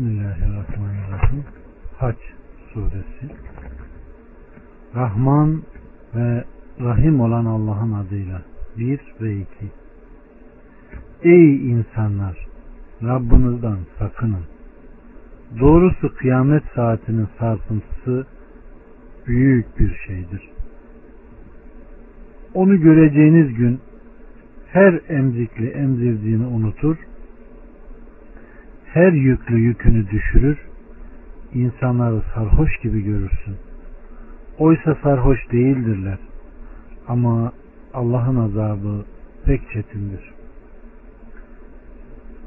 Bismillahirrahmanirrahim. Haç suresi. Rahman ve Rahim olan Allah'ın adıyla. 1 ve 2. Ey insanlar! Rabbinizden sakının. Doğrusu kıyamet saatinin sarsıntısı büyük bir şeydir. Onu göreceğiniz gün her emzikli emzirdiğini unutur, her yüklü yükünü düşürür, insanları sarhoş gibi görürsün. Oysa sarhoş değildirler. Ama Allah'ın azabı pek çetindir.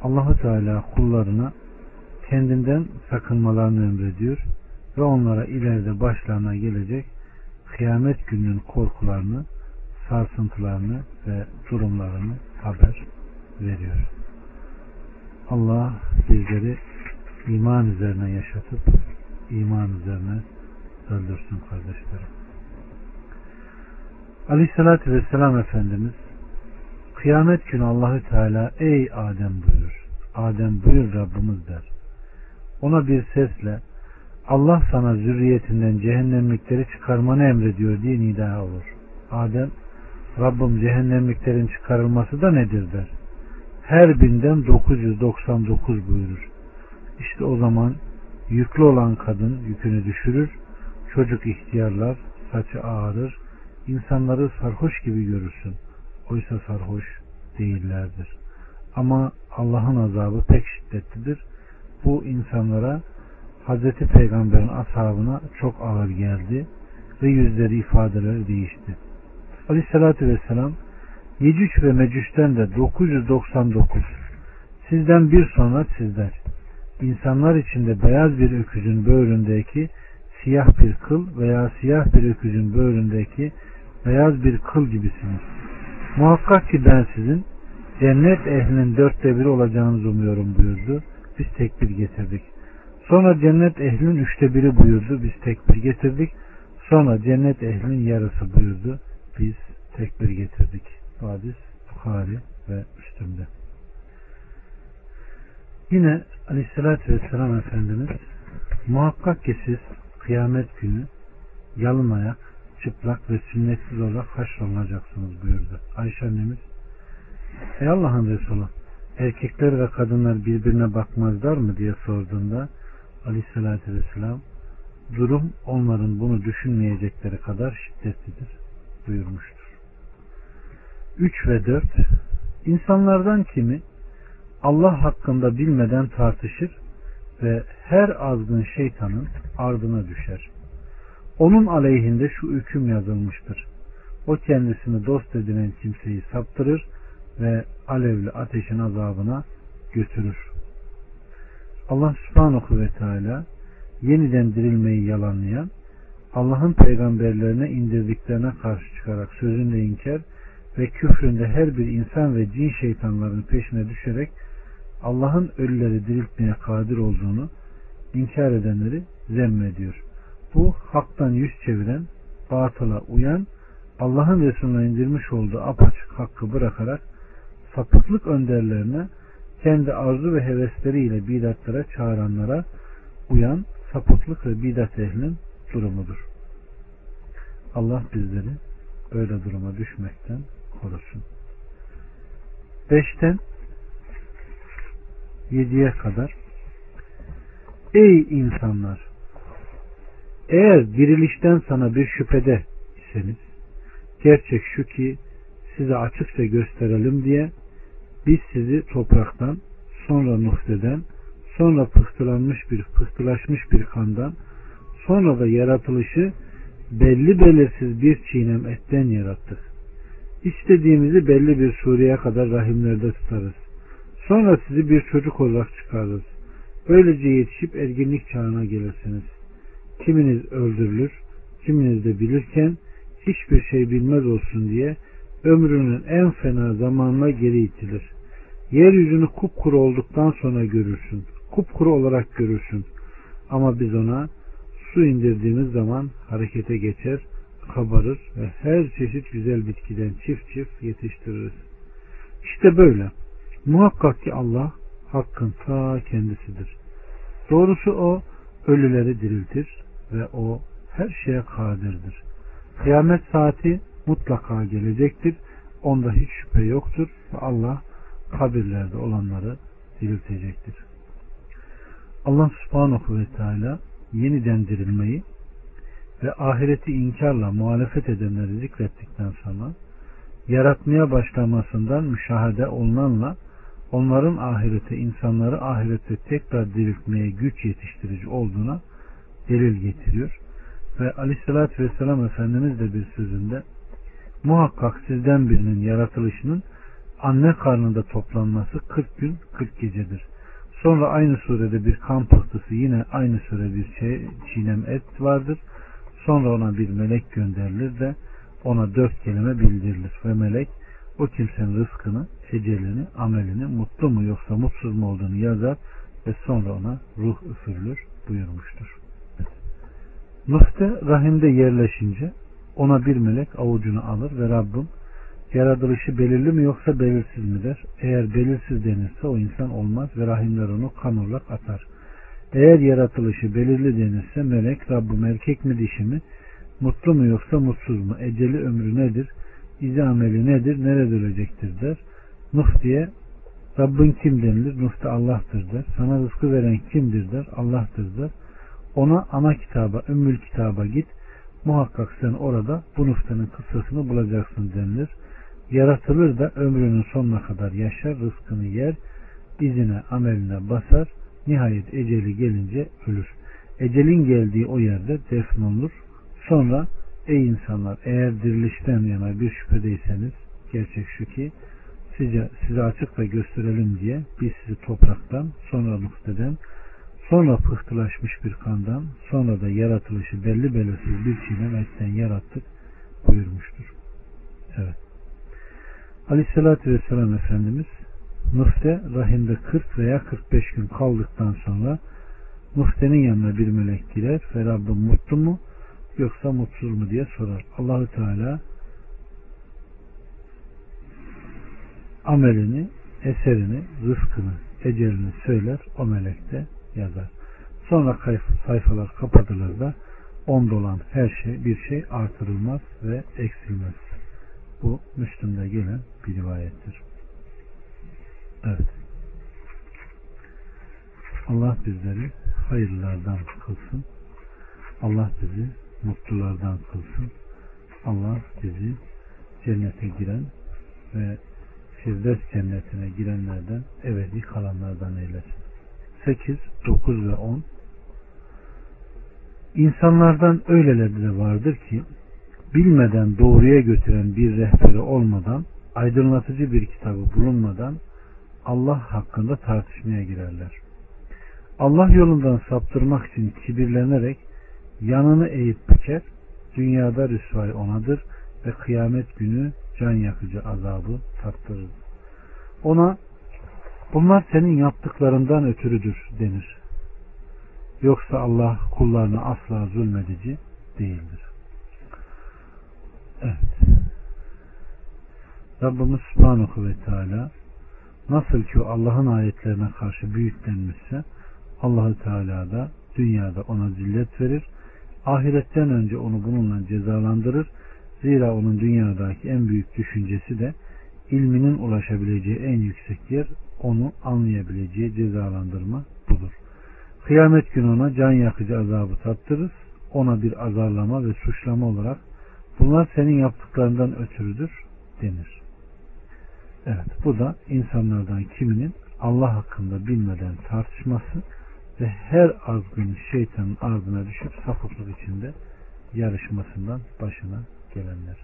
Allahu Teala kullarına kendinden sakınmalarını emrediyor ve onlara ileride başlarına gelecek kıyamet gününün korkularını, sarsıntılarını ve durumlarını haber veriyor. Allah bizleri iman üzerine yaşatıp iman üzerine öldürsün kardeşlerim. Aleyhissalatü Vesselam Efendimiz kıyamet günü Allahü Teala ey Adem buyurur. Adem buyur Rabbimiz der. Ona bir sesle Allah sana zürriyetinden cehennemlikleri çıkarmanı emrediyor diye nida olur. Adem Rabbim cehennemliklerin çıkarılması da nedir der. Her binden 999 buyurur. İşte o zaman yüklü olan kadın yükünü düşürür, çocuk ihtiyarlar, saçı ağarır, insanları sarhoş gibi görürsün. Oysa sarhoş değillerdir. Ama Allah'ın azabı pek şiddetlidir. Bu insanlara Hz. Peygamber'in ashabına çok ağır geldi ve yüzleri ifadeleri değişti. Aleyhissalatü Vesselam Yecüc ve Mecüc'ten de 999 sizden bir sonra sizler insanlar içinde beyaz bir öküzün böğründeki siyah bir kıl veya siyah bir öküzün böğründeki beyaz bir kıl gibisiniz. Muhakkak ki ben sizin cennet ehlinin dörtte biri olacağınızı umuyorum buyurdu. Biz tekbir getirdik. Sonra cennet ehlinin üçte biri buyurdu. Biz tekbir getirdik. Sonra cennet ehlinin yarısı buyurdu. Biz tekbir getirdik. Hadis Bukhari ve Müslüm'de. Yine Aleyhisselatü Vesselam Efendimiz muhakkak ki siz kıyamet günü yalın ayak, çıplak ve sünnetsiz olarak haşrolunacaksınız buyurdu. Ayşe annemiz Ey Allah'ın Resulü erkekler ve kadınlar birbirine bakmazlar mı diye sorduğunda Aleyhisselatü Vesselam durum onların bunu düşünmeyecekleri kadar şiddetlidir buyurmuştur. 3 ve 4 İnsanlardan kimi Allah hakkında bilmeden tartışır ve her azgın şeytanın ardına düşer. Onun aleyhinde şu hüküm yazılmıştır. O kendisini dost edinen kimseyi saptırır ve alevli ateşin azabına götürür. Allah subhanahu ve teala yeniden dirilmeyi yalanlayan, Allah'ın peygamberlerine indirdiklerine karşı çıkarak sözünde inkar ve küfründe her bir insan ve cin şeytanların peşine düşerek Allah'ın ölüleri diriltmeye kadir olduğunu inkar edenleri zemmediyor. Bu haktan yüz çeviren, batıla uyan, Allah'ın Resulüne indirmiş olduğu apaçık hakkı bırakarak sapıklık önderlerine kendi arzu ve hevesleriyle bidatlara çağıranlara uyan sapıklık ve bidat ehlinin durumudur. Allah bizleri öyle duruma düşmekten korusun. Beşten yediye kadar Ey insanlar! Eğer dirilişten sana bir şüphede iseniz gerçek şu ki size açıkça gösterelim diye biz sizi topraktan sonra nuhteden sonra pıhtılanmış bir pıhtılaşmış bir kandan sonra da yaratılışı belli belirsiz bir çiğnem etten yarattık. İstediğimizi belli bir sureye kadar rahimlerde tutarız. Sonra sizi bir çocuk olarak çıkarırız. Böylece yetişip erginlik çağına gelirsiniz. Kiminiz öldürülür, kiminiz de bilirken hiçbir şey bilmez olsun diye ömrünün en fena zamanına geri itilir. Yeryüzünü kupkuru olduktan sonra görürsün. Kupkuru olarak görürsün. Ama biz ona su indirdiğimiz zaman harekete geçer, kabarır ve her çeşit güzel bitkiden çift çift yetiştiririz. İşte böyle. Muhakkak ki Allah hakkın ta kendisidir. Doğrusu o ölüleri diriltir ve o her şeye kadirdir. Kıyamet saati mutlaka gelecektir. Onda hiç şüphe yoktur ve Allah kabirlerde olanları diriltecektir. Allah subhanahu ve teala yeniden dirilmeyi ve ahireti inkarla muhalefet edenleri zikrettikten sonra yaratmaya başlamasından müşahede olunanla onların ahirete, insanları ahirete tekrar diriltmeye güç yetiştirici olduğuna delil getiriyor. Ve aleyhissalatü vesselam Efendimiz de bir sözünde muhakkak sizden birinin yaratılışının anne karnında toplanması 40 gün 40 gecedir. Sonra aynı surede bir kan pıhtısı yine aynı süre bir şey, çiğnem et vardır. Sonra ona bir melek gönderilir de ona dört kelime bildirilir ve melek o kimsenin rızkını, ecelini, amelini mutlu mu yoksa mutsuz mu olduğunu yazar ve sonra ona ruh üfürülür buyurmuştur. Nuh'te rahimde yerleşince ona bir melek avucunu alır ve Rabbim yaratılışı belirli mi yoksa belirsiz mi der. Eğer belirsiz denirse o insan olmaz ve rahimler onu kan olarak atar. Eğer yaratılışı belirli denirse melek Rabbim erkek mi dişi mi mutlu mu yoksa mutsuz mu eceli ömrü nedir izi ameli nedir nerede ölecektir der. Nuh diye Rabbin kim denilir? Nuh da Allah'tır der. Sana rızkı veren kimdir der? Allah'tır der. Ona ana kitaba, ümmül kitaba git. Muhakkak sen orada bu Nuh'tanın kıssasını bulacaksın denilir. Yaratılır da ömrünün sonuna kadar yaşar, rızkını yer, izine, ameline basar, nihayet eceli gelince ölür. Ecelin geldiği o yerde defnolur. Sonra ey insanlar eğer dirilişten yana bir şüphedeyseniz gerçek şu ki size, size açıkla gösterelim diye biz sizi topraktan sonra muhteden sonra pıhtılaşmış bir kandan sonra da yaratılışı belli belirsiz bir çiğnem etten yarattık buyurmuştur. Evet. Aleyhissalatü Vesselam Efendimiz Nuh'te rahimde 40 veya 45 gün kaldıktan sonra Nuh'tenin yanına bir melek girer ve Rabbim mutlu mu yoksa mutsuz mu diye sorar. Allahü Teala amelini, eserini, rızkını, ecelini söyler. O melek de yazar. Sonra sayfalar kapatılır da onda olan her şey bir şey artırılmaz ve eksilmez. Bu Müslüm'de gelen bir rivayettir. Evet. Allah bizleri hayırlardan kılsın. Allah bizi mutlulardan kılsın. Allah bizi cennete giren ve Firdevs cennetine girenlerden ebedi kalanlardan eylesin. 8, 9 ve 10 İnsanlardan öyleleri de vardır ki bilmeden doğruya götüren bir rehberi olmadan aydınlatıcı bir kitabı bulunmadan Allah hakkında tartışmaya girerler. Allah yolundan saptırmak için kibirlenerek yanını eğip büker, dünyada rüsvay onadır ve kıyamet günü can yakıcı azabı tattırır. Ona bunlar senin yaptıklarından ötürüdür denir. Yoksa Allah kullarına asla zulmedici değildir. Evet. Rabbimiz Subhanahu ve Teala nasıl ki Allah'ın ayetlerine karşı büyüklenmişse Allahü Teala da dünyada ona zillet verir. Ahiretten önce onu bununla cezalandırır. Zira onun dünyadaki en büyük düşüncesi de ilminin ulaşabileceği en yüksek yer onu anlayabileceği cezalandırma budur. Kıyamet günü ona can yakıcı azabı tattırırız. Ona bir azarlama ve suçlama olarak bunlar senin yaptıklarından ötürüdür denir. Evet bu da insanlardan kiminin Allah hakkında bilmeden tartışması ve her azgın şeytanın ardına düşüp sapıklık içinde yarışmasından başına gelenler.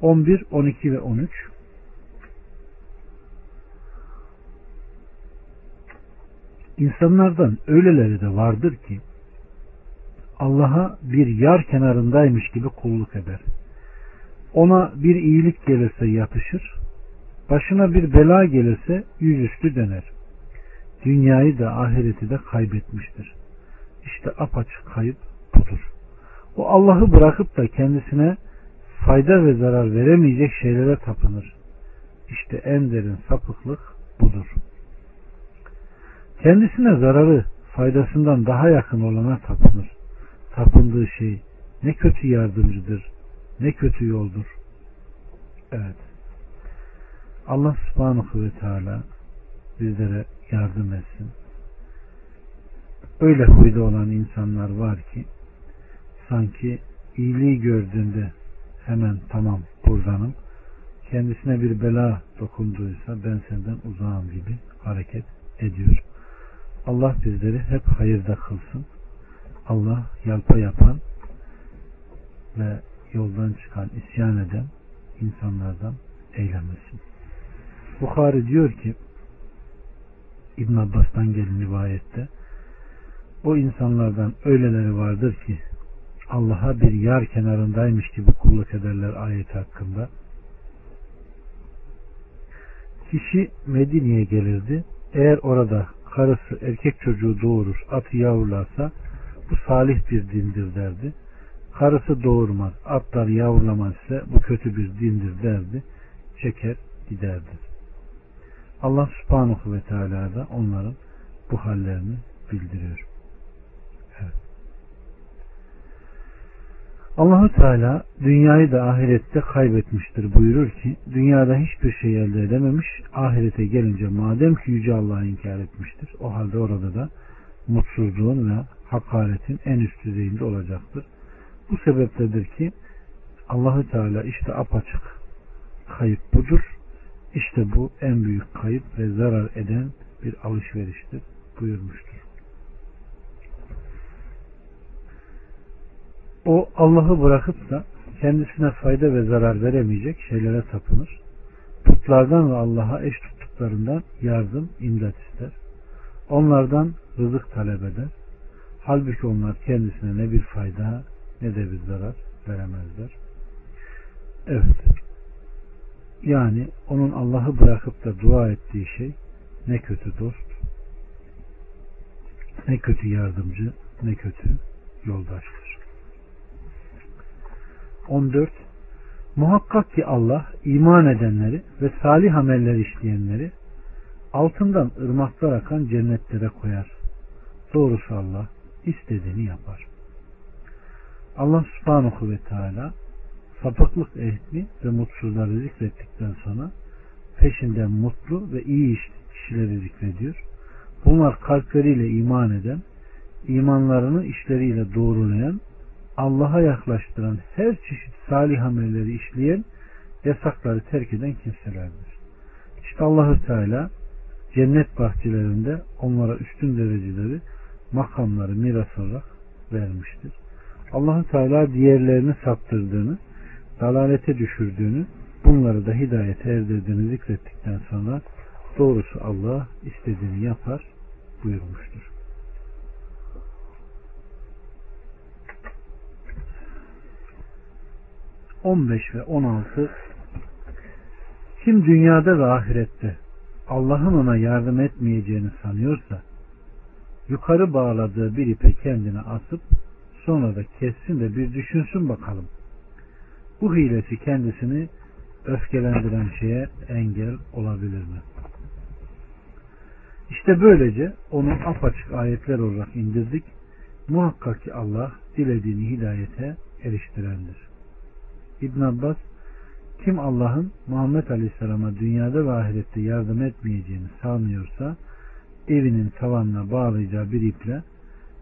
11, 12 ve 13 İnsanlardan öyleleri de vardır ki Allah'a bir yar kenarındaymış gibi kulluk eder. Ona bir iyilik gelirse yatışır, başına bir bela gelirse yüzüstü döner. Dünyayı da ahireti de kaybetmiştir. İşte apaçık kayıp budur. O Allah'ı bırakıp da kendisine fayda ve zarar veremeyecek şeylere tapınır. İşte en derin sapıklık budur. Kendisine zararı faydasından daha yakın olana tapınır. Tapındığı şey ne kötü yardımcıdır, ne kötü yoldur. Evet. Allah subhanahu ve teala bizlere yardım etsin. Öyle huyda olan insanlar var ki sanki iyiliği gördüğünde hemen tamam buradanım kendisine bir bela dokunduysa ben senden uzağım gibi hareket ediyor. Allah bizleri hep hayırda kılsın. Allah yalpa yapan ve yoldan çıkan, isyan eden insanlardan eylemesin. Bukhari diyor ki İbn Abbas'tan gelen rivayette o insanlardan öyleleri vardır ki Allah'a bir yar kenarındaymış gibi kulluk ederler ayet hakkında. Kişi Medine'ye gelirdi. Eğer orada karısı erkek çocuğu doğurur, atı yavrularsa bu salih bir dindir derdi. Karısı doğurmaz, atlar yavrulamaz ise bu kötü bir dindir derdi. Çeker giderdi. Allah subhanahu ve teala da onların bu hallerini bildiriyor. Evet. Allahu Teala dünyayı da ahirette kaybetmiştir buyurur ki dünyada hiçbir şey elde edememiş ahirete gelince madem ki Yüce Allah'ı inkar etmiştir o halde orada da mutsuzluğun ve hakaretin en üst düzeyinde olacaktır. Bu sebepledir ki Allahu Teala işte apaçık kayıp budur. İşte bu en büyük kayıp ve zarar eden bir alışveriştir buyurmuştur. O Allah'ı bırakıp da kendisine fayda ve zarar veremeyecek şeylere tapınır. Putlardan ve Allah'a eş tuttuklarından yardım, imdat ister. Onlardan rızık talep eder. Halbuki onlar kendisine ne bir fayda ne de bir zarar veremezler. Evet. Yani onun Allah'ı bırakıp da dua ettiği şey ne kötü dost, ne kötü yardımcı, ne kötü yoldaştır. 14. Muhakkak ki Allah iman edenleri ve salih ameller işleyenleri altından ırmaklar akan cennetlere koyar. Doğrusu Allah istediğini yapar. Allah subhanahu ve teala sapıklık ehli ve mutsuzları zikrettikten sonra peşinden mutlu ve iyi kişileri zikrediyor. Bunlar kalpleriyle iman eden, imanlarını işleriyle doğrulayan, Allah'a yaklaştıran her çeşit salih amelleri işleyen, yasakları terk eden kimselerdir. İşte Allahü Teala cennet bahçelerinde onlara üstün dereceleri, makamları miras olarak vermiştir. Allahü Teala diğerlerini saptırdığını, dalalete düşürdüğünü, bunları da hidayete erdirdiğini zikrettikten sonra doğrusu Allah istediğini yapar buyurmuştur. On beş ve on altı Kim dünyada ve ahirette Allah'ın ona yardım etmeyeceğini sanıyorsa yukarı bağladığı bir ipe kendine asıp sonra da kessin de bir düşünsün bakalım bu hilesi kendisini öfkelendiren şeye engel olabilir mi? İşte böylece onu apaçık ayetler olarak indirdik. Muhakkak ki Allah dilediğini hidayete eriştirendir. İbn Abbas kim Allah'ın Muhammed Aleyhisselam'a dünyada ve ahirette yardım etmeyeceğini sanmıyorsa evinin tavanına bağlayacağı bir iple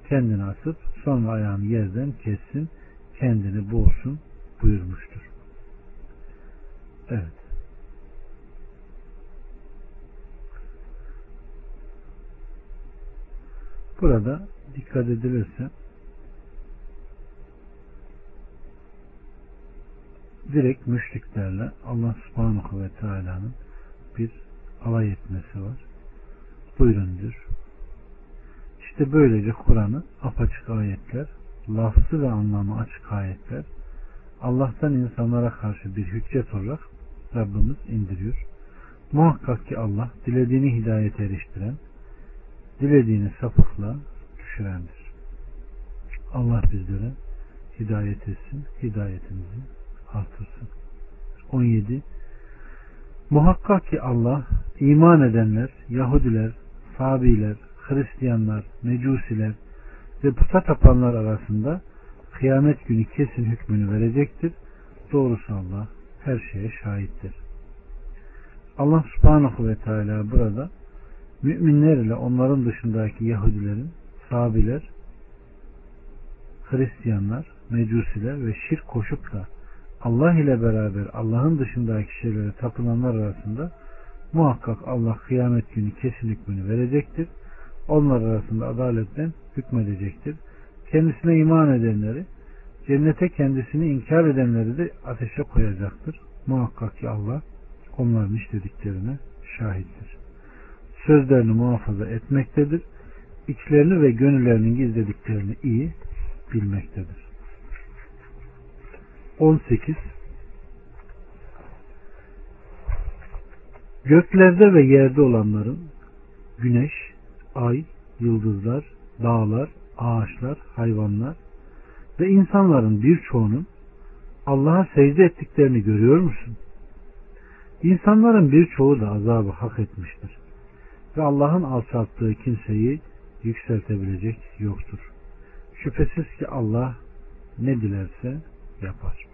kendini asıp sonra ayağını yerden kessin kendini boğsun buyurmuştur. Evet. Burada dikkat edilirse direkt müşriklerle Allah subhanahu ve teala'nın bir alay etmesi var. Buyurundur. İşte böylece Kur'an'ı apaçık ayetler, lafzı ve anlamı açık ayetler Allah'tan insanlara karşı bir hüccet olarak Rabbimiz indiriyor. Muhakkak ki Allah dilediğini hidayete eriştiren, dilediğini sapıkla düşürendir. Allah bizlere hidayet etsin, hidayetimizi artırsın. 17. Muhakkak ki Allah iman edenler, Yahudiler, Sabiler, Hristiyanlar, Mecusiler ve puta tapanlar arasında kıyamet günü kesin hükmünü verecektir. Doğrusu Allah her şeye şahittir. Allah subhanahu ve teala burada müminler ile onların dışındaki Yahudilerin, Sabiler, Hristiyanlar, Mecusiler ve şirk koşup da Allah ile beraber Allah'ın dışındaki şeylere tapılanlar arasında muhakkak Allah kıyamet günü kesin hükmünü verecektir. Onlar arasında adaletten hükmedecektir. Kendisine iman edenleri, cennete kendisini inkar edenleri de ateşe koyacaktır. Muhakkak ki Allah onların işlediklerine şahittir. Sözlerini muhafaza etmektedir. İçlerini ve gönüllerinin gizlediklerini iyi bilmektedir. 18 Göklerde ve yerde olanların güneş, ay, yıldızlar, dağlar, ağaçlar, hayvanlar ve insanların birçoğunun Allah'a secde ettiklerini görüyor musun? İnsanların birçoğu da azabı hak etmiştir. Ve Allah'ın alçalttığı kimseyi yükseltebilecek yoktur. Şüphesiz ki Allah ne dilerse yapar.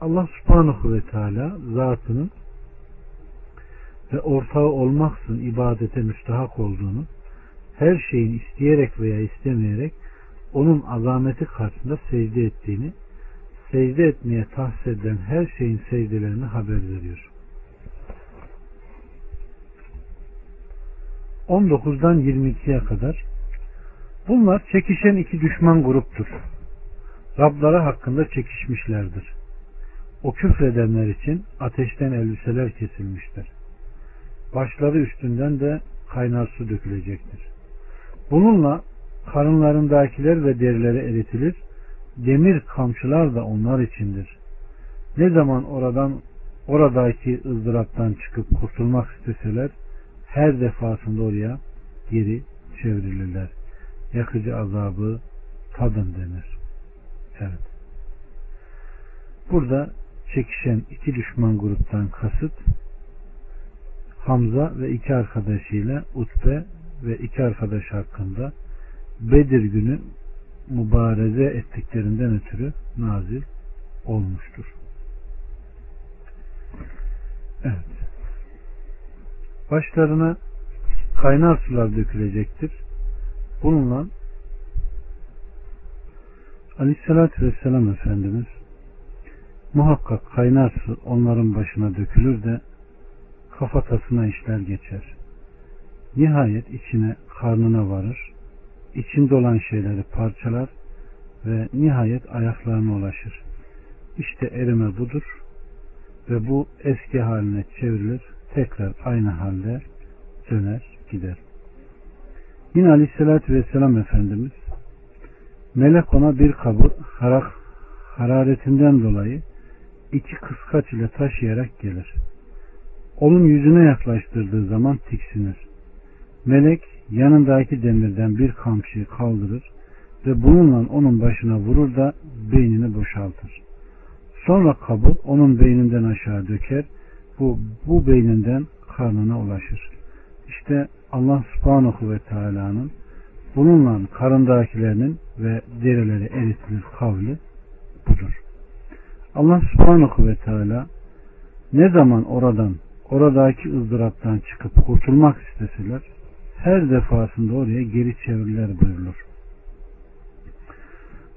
Allah subhanahu ve teala zatının ve ortağı olmaksın ibadete müstahak olduğunu her şeyin isteyerek veya istemeyerek onun azameti karşısında secde ettiğini secde etmeye tahsis edilen her şeyin secdelerini haber veriyor. 19'dan 22'ye kadar bunlar çekişen iki düşman gruptur. Rabları hakkında çekişmişlerdir. O küfredenler için ateşten elbiseler kesilmiştir. Başları üstünden de kaynar su dökülecektir. Bununla karınlarındakiler ve derileri eritilir. Demir kamçılar da onlar içindir. Ne zaman oradan oradaki ızdıraptan çıkıp kurtulmak isteseler her defasında oraya geri çevrilirler. Yakıcı azabı tadın denir. Evet. Burada çekişen iki düşman gruptan kasıt Hamza ve iki arkadaşıyla Utbe ve iki arkadaş hakkında Bedir günü mübareze ettiklerinden ötürü nazil olmuştur. Evet. Başlarına kaynar sular dökülecektir. Bununla Aleyhisselatü Vesselam Efendimiz muhakkak kaynar su onların başına dökülür de kafatasına işler geçer. Nihayet içine karnına varır, içinde olan şeyleri parçalar ve nihayet ayaklarına ulaşır. İşte erime budur ve bu eski haline çevrilir, tekrar aynı halde döner gider. Yine Aleyhisselatü Vesselam Efendimiz melek ona bir kabı harak, hararetinden dolayı iki kıskaç ile taşıyarak gelir. Onun yüzüne yaklaştırdığı zaman tiksinir. Melek yanındaki demirden bir kamçıyı kaldırır ve bununla onun başına vurur da beynini boşaltır. Sonra kabı onun beyninden aşağı döker. Bu, bu beyninden karnına ulaşır. İşte Allah subhanahu ve teala'nın bununla karındakilerinin ve derileri eritilir kavli budur. Allah subhanahu ve teala ne zaman oradan oradaki ızdıraptan çıkıp kurtulmak isteseler her defasında oraya geri çeviriler buyurulur.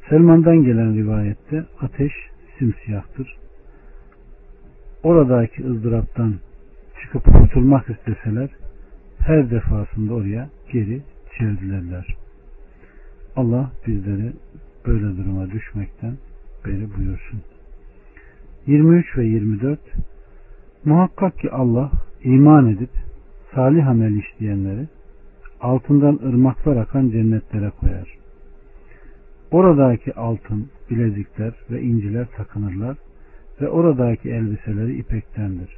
Selman'dan gelen rivayette ateş simsiyahtır. Oradaki ızdıraptan çıkıp kurtulmak isteseler her defasında oraya geri çevirdilerler. Allah bizleri böyle duruma düşmekten beri buyursun. 23 ve 24 Muhakkak ki Allah iman edip salih amel işleyenleri altından ırmaklar akan cennetlere koyar. Oradaki altın, bilezikler ve inciler takınırlar ve oradaki elbiseleri ipektendir.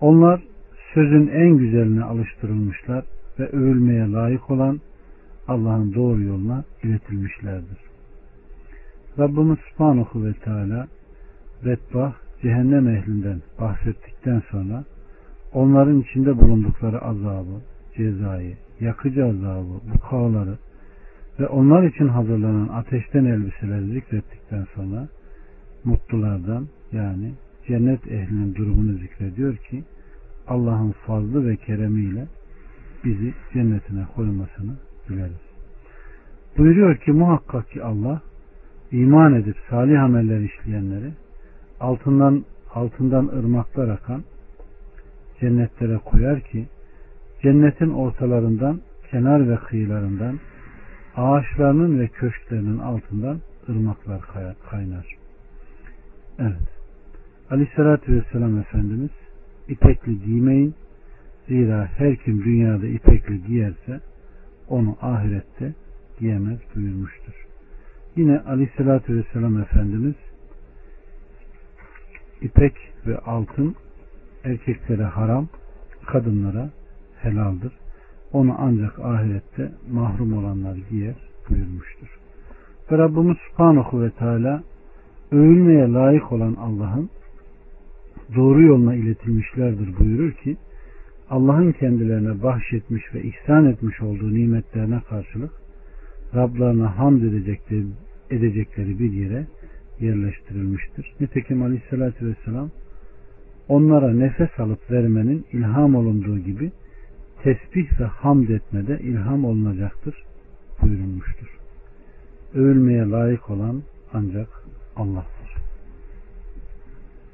Onlar sözün en güzeline alıştırılmışlar ve övülmeye layık olan Allah'ın doğru yoluna iletilmişlerdir. Rabbimiz Subhanahu ve Teala Bedbah cehennem ehlinden bahsettikten sonra onların içinde bulundukları azabı, cezayı, yakıcı azabı, bukaları ve onlar için hazırlanan ateşten elbiseleri zikrettikten sonra mutlulardan yani cennet ehlinin durumunu zikrediyor ki Allah'ın fazlı ve keremiyle bizi cennetine koymasını dileriz. Buyuruyor ki muhakkak ki Allah iman edip salih ameller işleyenleri altından altından ırmaklar akan cennetlere koyar ki cennetin ortalarından kenar ve kıyılarından ağaçlarının ve köşklerinin altından ırmaklar kaynar. Evet. Aleyhissalatü Vesselam Efendimiz ipekli giymeyin zira her kim dünyada ipekli giyerse onu ahirette giyemez buyurmuştur. Yine Aleyhissalatü Vesselam Efendimiz ipek ve altın erkeklere haram, kadınlara helaldir. Onu ancak ahirette mahrum olanlar giyer buyurmuştur. Ve Rabbimiz Subhanahu ve Teala övülmeye layık olan Allah'ın doğru yoluna iletilmişlerdir buyurur ki Allah'ın kendilerine bahşetmiş ve ihsan etmiş olduğu nimetlerine karşılık Rablarına hamd edecekleri, edecekleri bir yere yerleştirilmiştir. Nitekim Aleyhisselatü Vesselam onlara nefes alıp vermenin ilham olunduğu gibi tesbih ve hamd etmede ilham olunacaktır buyurulmuştur. Övülmeye layık olan ancak Allah